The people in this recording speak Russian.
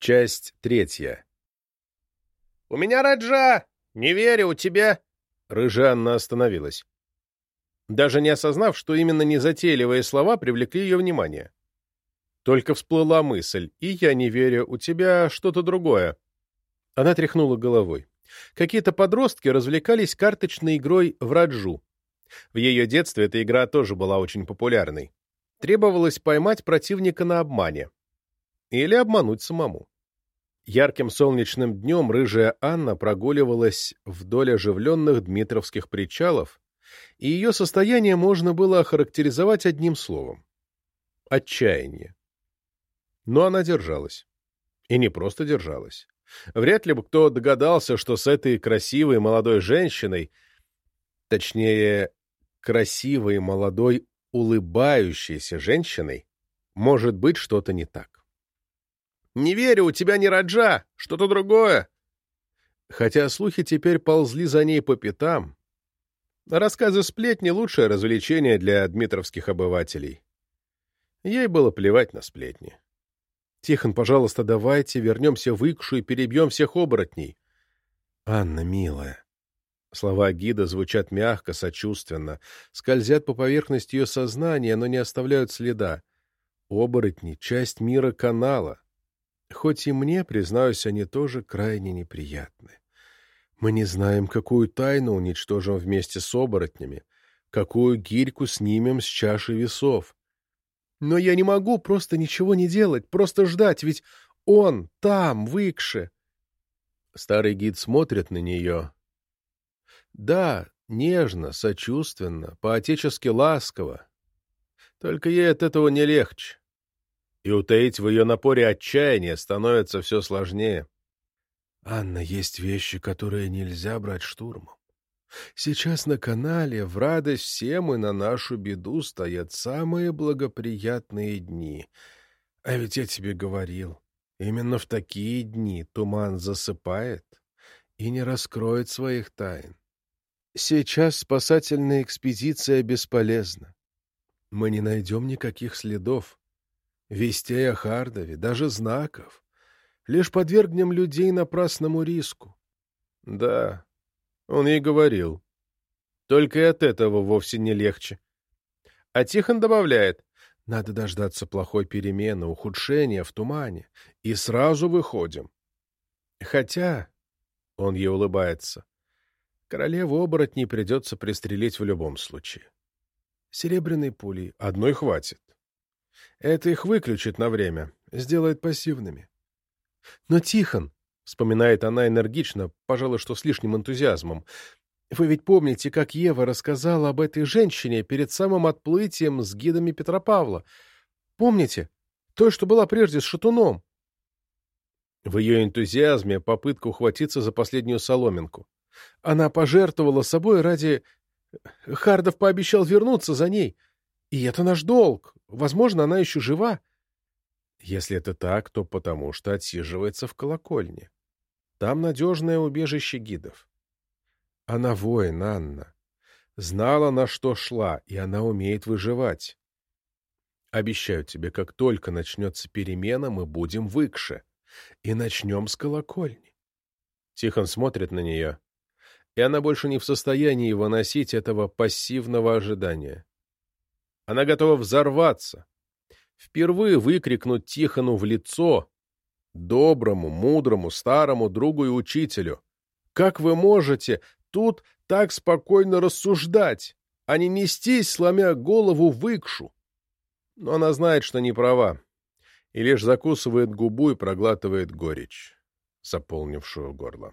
Часть третья. «У меня Раджа! Не верю, у тебя...» Рыжая Анна остановилась. Даже не осознав, что именно незатейливые слова привлекли ее внимание. Только всплыла мысль, и я не верю, у тебя что-то другое. Она тряхнула головой. Какие-то подростки развлекались карточной игрой в Раджу. В ее детстве эта игра тоже была очень популярной. Требовалось поймать противника на обмане. Или обмануть самому. Ярким солнечным днем рыжая Анна прогуливалась вдоль оживленных дмитровских причалов, и ее состояние можно было охарактеризовать одним словом — отчаяние. Но она держалась. И не просто держалась. Вряд ли бы кто догадался, что с этой красивой молодой женщиной, точнее, красивой молодой улыбающейся женщиной, может быть что-то не так. Не верю, у тебя не Раджа, что-то другое. Хотя слухи теперь ползли за ней по пятам. Рассказы сплетни — лучшее развлечение для дмитровских обывателей. Ей было плевать на сплетни. «Тихон, пожалуйста, давайте вернемся в Икшу и перебьем всех оборотней». «Анна, милая». Слова гида звучат мягко, сочувственно, скользят по поверхности ее сознания, но не оставляют следа. Оборотни — часть мира канала. Хоть и мне, признаюсь, они тоже крайне неприятны. Мы не знаем, какую тайну уничтожим вместе с оборотнями, какую гирьку снимем с чаши весов. Но я не могу просто ничего не делать, просто ждать, ведь он там, в Икше. Старый гид смотрит на нее. Да, нежно, сочувственно, по-отечески ласково. Только ей от этого не легче и утаить в ее напоре отчаяние становится все сложнее. «Анна, есть вещи, которые нельзя брать штурмом. Сейчас на канале в радость всем и на нашу беду стоят самые благоприятные дни. А ведь я тебе говорил, именно в такие дни туман засыпает и не раскроет своих тайн. Сейчас спасательная экспедиция бесполезна. Мы не найдем никаких следов, Вестей о Хардове, даже знаков. Лишь подвергнем людей напрасному риску. Да, он ей говорил. Только и от этого вовсе не легче. А Тихон добавляет, надо дождаться плохой перемены, ухудшения в тумане, и сразу выходим. Хотя, он ей улыбается, королеву оборотней придется пристрелить в любом случае. Серебряной пулей одной хватит. Это их выключит на время, сделает пассивными. Но Тихон, — вспоминает она энергично, пожалуй, что с лишним энтузиазмом, — вы ведь помните, как Ева рассказала об этой женщине перед самым отплытием с гидами Петропавла? Помните? Той, что была прежде с шатуном. В ее энтузиазме попытка ухватиться за последнюю соломинку. Она пожертвовала собой ради... Хардов пообещал вернуться за ней. И это наш долг. Возможно, она еще жива. Если это так, то потому что отсиживается в колокольне. Там надежное убежище гидов. Она воин, Анна. Знала, на что шла, и она умеет выживать. Обещаю тебе, как только начнется перемена, мы будем в Икше. И начнем с колокольни. Тихон смотрит на нее, и она больше не в состоянии выносить этого пассивного ожидания. Она готова взорваться. Впервые выкрикнуть Тихону в лицо, доброму, мудрому, старому другу и учителю. «Как вы можете тут так спокойно рассуждать, а не нестись, сломя голову в икшу?» Но она знает, что не права, и лишь закусывает губу и проглатывает горечь, заполнившую горло.